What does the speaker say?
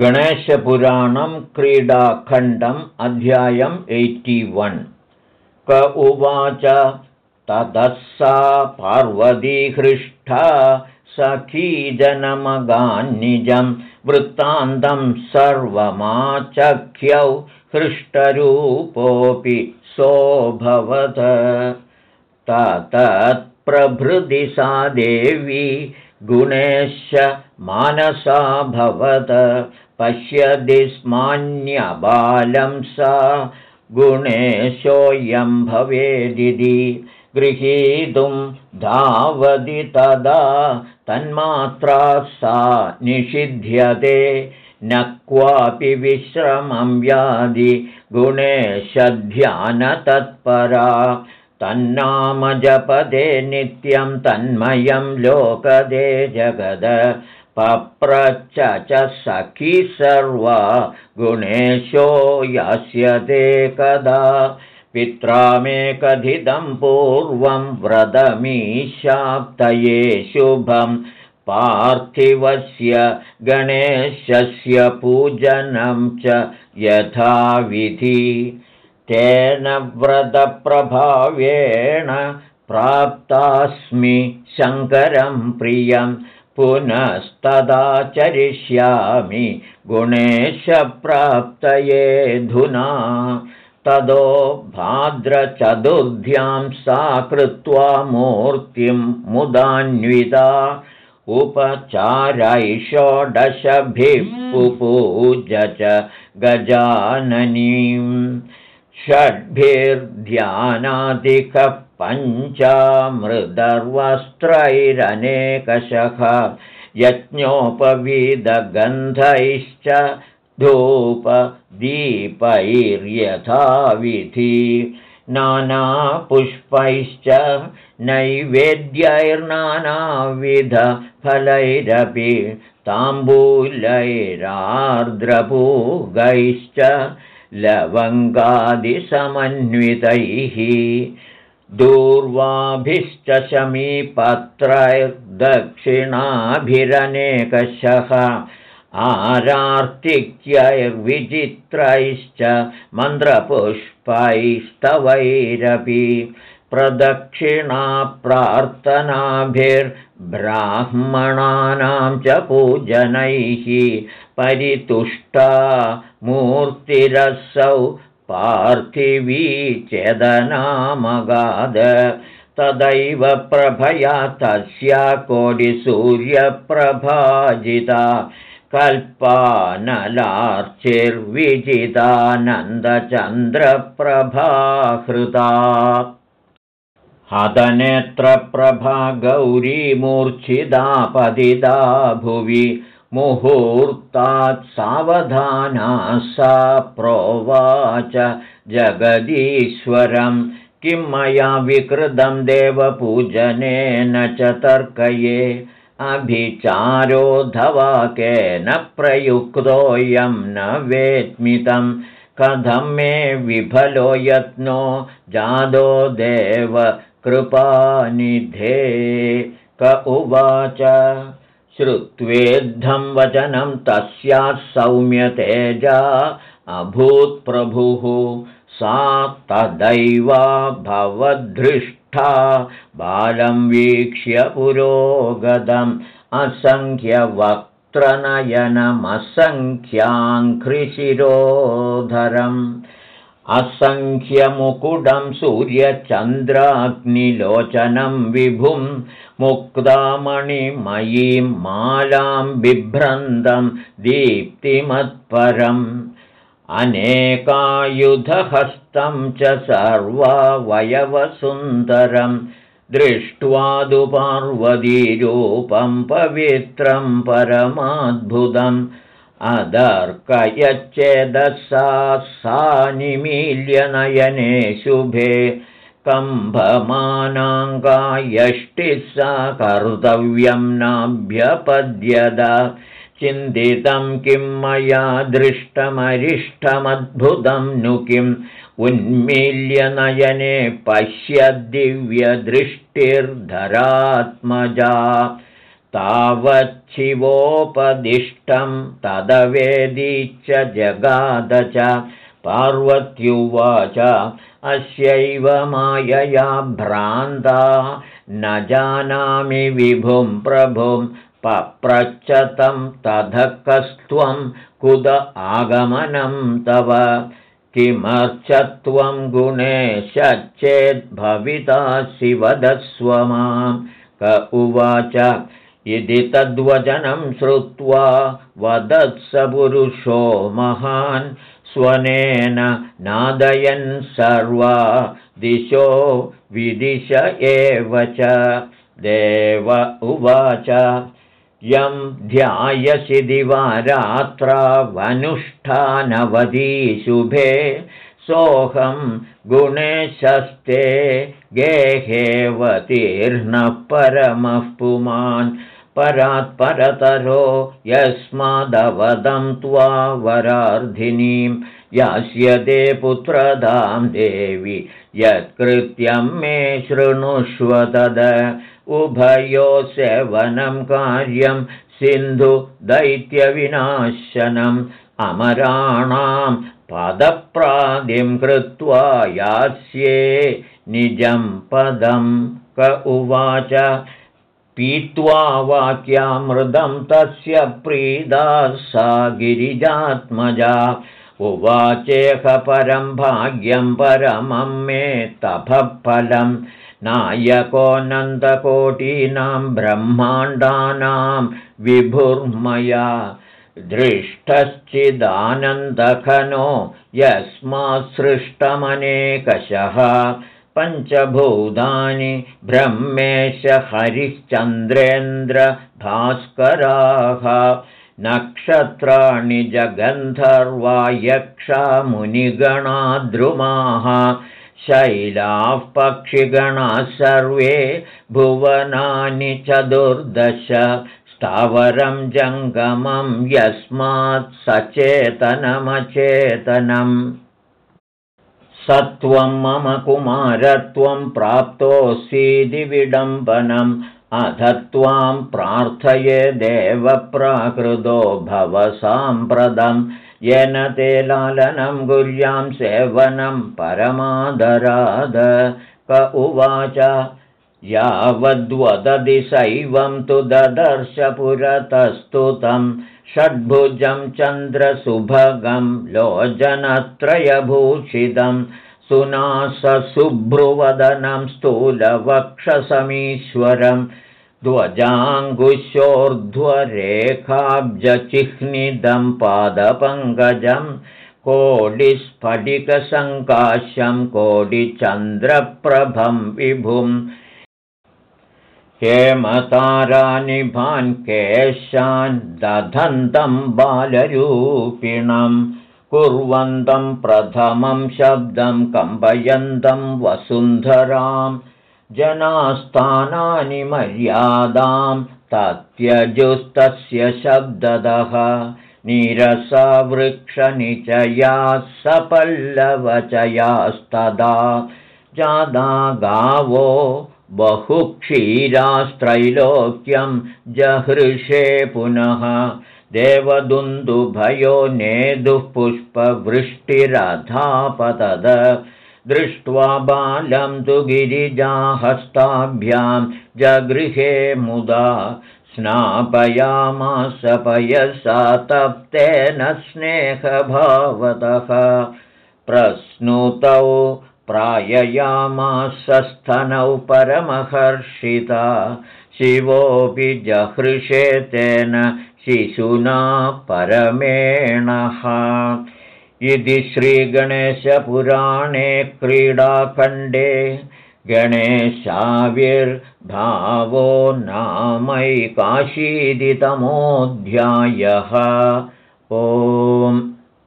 गणेशपुराणं क्रीडाखण्डम् अध्यायम् वन्। क उवाच ततः सा पार्वतीहृष्टा सखीजनमगान्निजं वृत्तान्तं सर्वमाचख्यौ हृष्टरूपोऽपि सोऽभवत्। तत्प्रभृति सा देवी गुणेश मानसाभवत् पश्यति स्मान्यबालं सा गुणेशोऽयं भवेदिति गृहीतुं धावति तदा तन्मात्रा सा निषिध्यते। न क्वापि विश्रमं व्याधि गुणेशध्यानतत्परा। तन्नामजपदे नित्यं तन्मयं लोकदे जगद पप्रच्च च सखी सर्वा गुणेशो यास्यते कदा पित्रा मे कथितं पूर्वं व्रतमीशाप्तये शुभं पार्थिवस्य गणेशस्य पूजनं च यथाविधि तेन व्रतप्रभावेण प्राप्तास्मि शङ्करं प्रियं पुनस्तदाचरिष्यामि। गुणेशप्राप्तये धुना तदो भाद्रचतुर्ध्यां सा कृत्वा मूर्तिं मुदान्विता। उपचारैषोडशभिः पुपूज च गजाननीं षड्भिर्ध्यानादिकः पञ्चामृदर्वस्त्रैरनेकशः यज्ञोपवीदगन्धैश्च धूपदीपैर्यथाविधि नानापुष्पैश्च नैवेद्यैर्नानाविधफलैरपि ताम्बूलैरार्द्रपूगैश्च लवङ्गादिसमन्वितैः दूर्वाभिश्च शमीपत्रैर्दक्षिणाभिरनेकशः आरार्तिक्यैर्विचित्रैश्च मन्त्रपुष्पैस्तवैरपि प्रदक्षिणाप्रार्थनाभिर्ब्राह्मणानां च पूजनैः परितुष्टा मूर्तिरसौ पार्थिवी चेदनामगाद। तदैव प्रभया तस्या कोटिसूर्यप्रभाजिता कल्पानलार्चिर्विजितानन्दचन्द्रप्रभाहृता। हदनेत्रप्रभा गौरीमूर्च्छिदा पदिदा भुवि मुहूर्तात् सावधाना सा प्रोवाच जगदीश्वरं। किं मया विकृतं देवपूजनेन च तर्कये? अभिचारोधवाकेन प्रयुक्तोऽयं न वेत्मितं। कथं मे विफलो यत्नो? जादो देव कृपानिधे। क उवाच श्रुत्वेद्धं वचनं तस्याः सौम्यतेजा अभूत्प्रभुः। सा तदैवा भवद्धृष्टा बालं वीक्ष्य पुरोगतम् असङ्ख्यवक्त्रनयनमसङ्ख्याङ्घ्रिशिरोधरम् असङ्ख्यमुकुडं सूर्यचन्द्राग्निलोचनं विभुं मुक्तामणिमयीं मालां बिभ्रन्दं दीप्तिमत्परम् अनेकायुधहस्तं च सर्वावयवसुन्दरं दृष्ट्वादुपार्वतीरूपं पवित्रं परमाद्भुतम् अदर्कयच्चेदसा सा निमील्यनयने शुभे कम्भमानाङ्गायष्टिः सा कर्तव्यं नाभ्यपद्यद। चिन्तितं किं मया दृष्टमरिष्टमद्भुतं नु किम् उन्मील्यनयने पश्य दिव्यदृष्टिर्धरात्मजा तावच्छिवोपदिष्टं तदवेदी च जगाद च पार्वत्युवाच अस्यैव मायया भ्रान्ता न जानामि विभुं प्रभुं पप्रच्छतं तथकस्त्वं कुद आगमनं तव किमर्थत्वं गुणेशच्चेद्भवितासि वदस्व मां क उवाच इति तद्वचनं श्रुत्वा वदत्स पुरुषो महान् स्वनेन नादयन् सर्वा दिशो विदिश एव च। देव उवाच यं ध्यायसि दिवारात्रावनुष्ठानवधी शुभे सोऽहं गुणेशस्ते गेहेवतीर्णः परमः पुमान् परात्परतरो यस्मादवदं त्वा वरार्धिनीं यास्यते पुत्रदां देवि यत्कृत्यं मे शृणुष्व तद। उभयो सेवनं कार्यं सिन्धुदैत्यविनाशनम् अमराणां पदप्रादिं कृत्वा यास्ये निजं पदं क उवाच पीत्वा वाक्यामृदं तस्य प्रीदा सा गिरिजात्मजा। उवाचेह परं भाग्यं परमं मे तपःफलम् नायकोऽनन्दकोटीनां ब्रह्माण्डानां विभुर्मया। दृष्टश्चिदानन्दखनो यस्मात्सृष्टमनेकशः पञ्चभूतानि ब्रह्मेश हरिश्चन्द्रेन्द्रभास्कराः नक्षत्राणि जगन्धर्वा यक्षा मुनिगणाद्रुमाः शैलाः पक्षिगणाः सर्वे भुवनानि चतुर्दश स्थावरं जङ्गमं यस्मात् सचेतनमचेतनम् सत्वं मम कुमारत्वं प्राप्तोऽसीदि विडम्बनम् अध त्वां प्रार्थये देवप्राकृतो भव साम्प्रदम् येन ते लालनं गुर्यां सेवनं परमादराद। क उवाच यावद्वदति सैवं तु ददर्श पुरतस्तुतं षड्भुजं चन्द्रसुभगं लोचनत्रयभूषितं सुनासुभ्रुवदनं स्थूलवक्षसमीश्वरम् ध्वजाङ्गुशोर्ध्वरेखाब्जचिह्निदं पादपङ्कजं कोडिस्फटिकसङ्काशं कोडिचन्द्रप्रभं विभुम् हेमतारानिभान् केशान् दधन्तं बालरूपिणं कुर्वन्तं प्रथमं शब्दं कम्पयन्तं वसुन्धराम् जनास्थानानि मर्यादां तत्यजुस्तस्य शब्ददः नीरसवृक्षनिचयाः सपल्लवचयास्तदा जादा गावो बहुक्षीरास्त्रैलोक्यं जहृषे पुनः। देवदुन्दुभयो नेदुः पुष्पवृष्टिरथापतद। दृष्ट्वा बालं तु गिरिजाहस्ताभ्यां जगृहे मुदा स्नापयामास पयसा तप्तेन स्नेहभावतः। प्रस्नुतौ प्राययामासस्थनौ परमहर्षिता। शिवोऽपि जहृषे तेन शिशुना परमेणः इति श्रीगणेशपुराणे क्रीडाखण्डे गणेशाविर्भावो नामैकाशीदितमोऽध्यायः ओम्